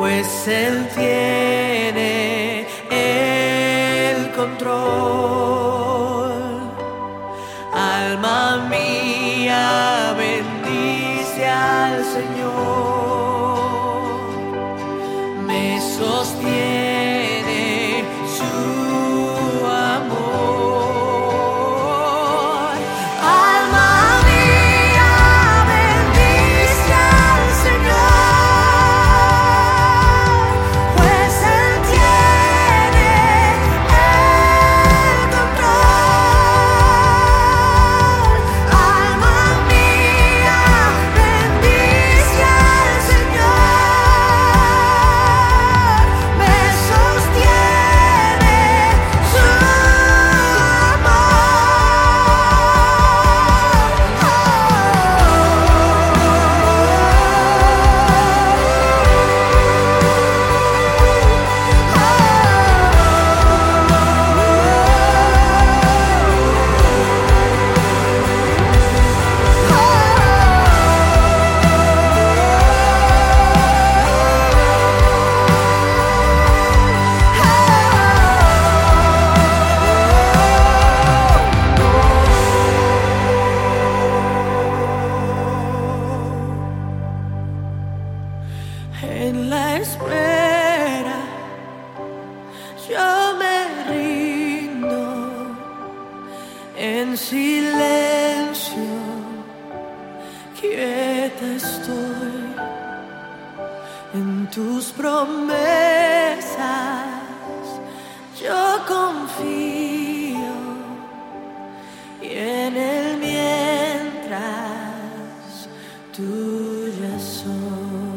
pues Él tiene el control. Alma mía, bendice al Señor. En la espera. Yo me rindo en silencio, quieta estoy en tus promesas, yo confío y en el mientras tuya soy.